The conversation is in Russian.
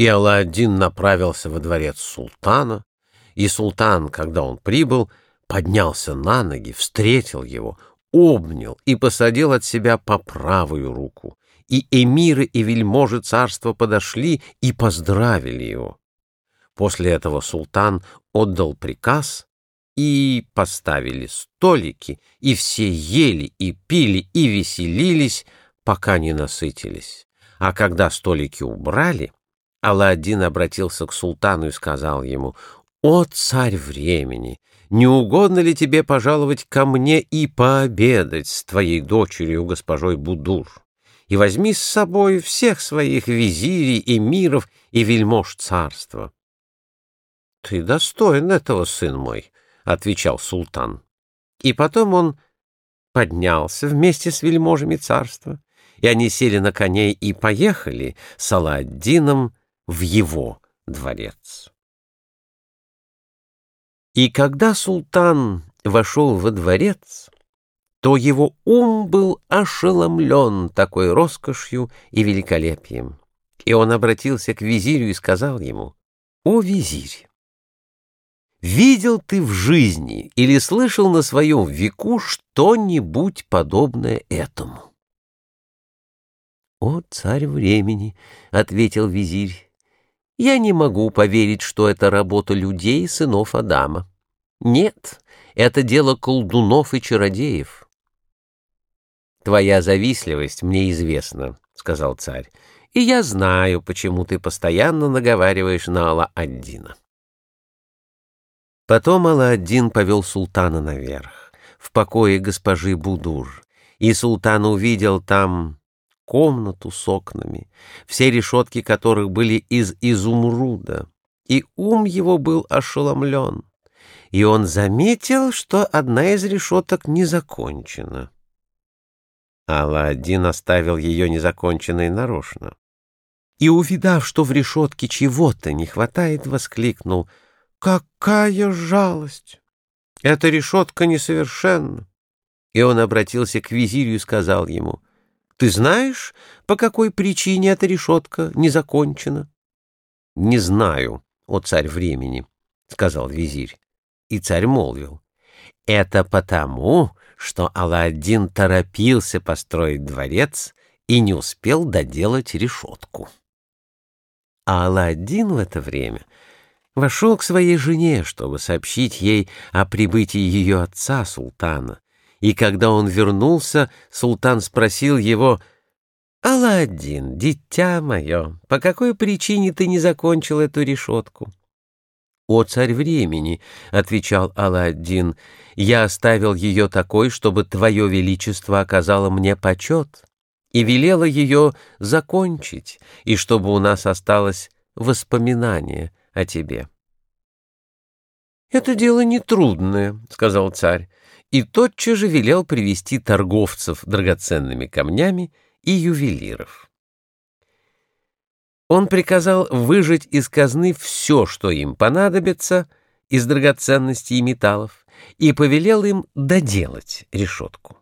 И Алладин направился во дворец султана, и султан, когда он прибыл, поднялся на ноги, встретил его, обнял и посадил от себя по правую руку. И эмиры и вельможи царства подошли и поздравили его. После этого султан отдал приказ, и поставили столики, и все ели и пили и веселились, пока не насытились. А когда столики убрали, Алладин обратился к султану и сказал ему, «О, царь времени! Не угодно ли тебе пожаловать ко мне и пообедать с твоей дочерью, госпожой Будур? И возьми с собой всех своих визирей, эмиров и вельмож царства». «Ты достоин этого, сын мой», — отвечал султан. И потом он поднялся вместе с вельможами царства, и они сели на коней и поехали с Аладдином в его дворец. И когда султан вошел во дворец, то его ум был ошеломлен такой роскошью и великолепием. И он обратился к визирю и сказал ему, «О, визирь, видел ты в жизни или слышал на своем веку что-нибудь подобное этому?» «О, царь времени!» — ответил визирь. Я не могу поверить, что это работа людей, сынов Адама. Нет, это дело колдунов и чародеев. «Твоя завистливость мне известна», — сказал царь, — «и я знаю, почему ты постоянно наговариваешь на Алла-Аддина». Потом Алла-Аддин повел султана наверх, в покое госпожи Будур, и султан увидел там комнату с окнами, все решетки которых были из изумруда, и ум его был ошеломлен, и он заметил, что одна из решеток не закончена. Алладин оставил ее незаконченной нарочно. И, увидав, что в решетке чего-то не хватает, воскликнул «Какая жалость! Эта решетка несовершенна!» И он обратился к визирю и сказал ему — ты знаешь, по какой причине эта решетка не закончена? — Не знаю, о царь времени, — сказал визирь. И царь молвил. — Это потому, что Алладин торопился построить дворец и не успел доделать решетку. А Алладин в это время вошел к своей жене, чтобы сообщить ей о прибытии ее отца, султана, и когда он вернулся, султан спросил его, «Аладдин, дитя мое, по какой причине ты не закончил эту решетку?» «О, царь времени!» — отвечал Аладдин, «я оставил ее такой, чтобы твое величество оказало мне почет, и велело ее закончить, и чтобы у нас осталось воспоминание о тебе». «Это дело нетрудное», — сказал царь и тотчас же велел привести торговцев драгоценными камнями и ювелиров. Он приказал выжать из казны все, что им понадобится, из драгоценностей и металлов, и повелел им доделать решетку.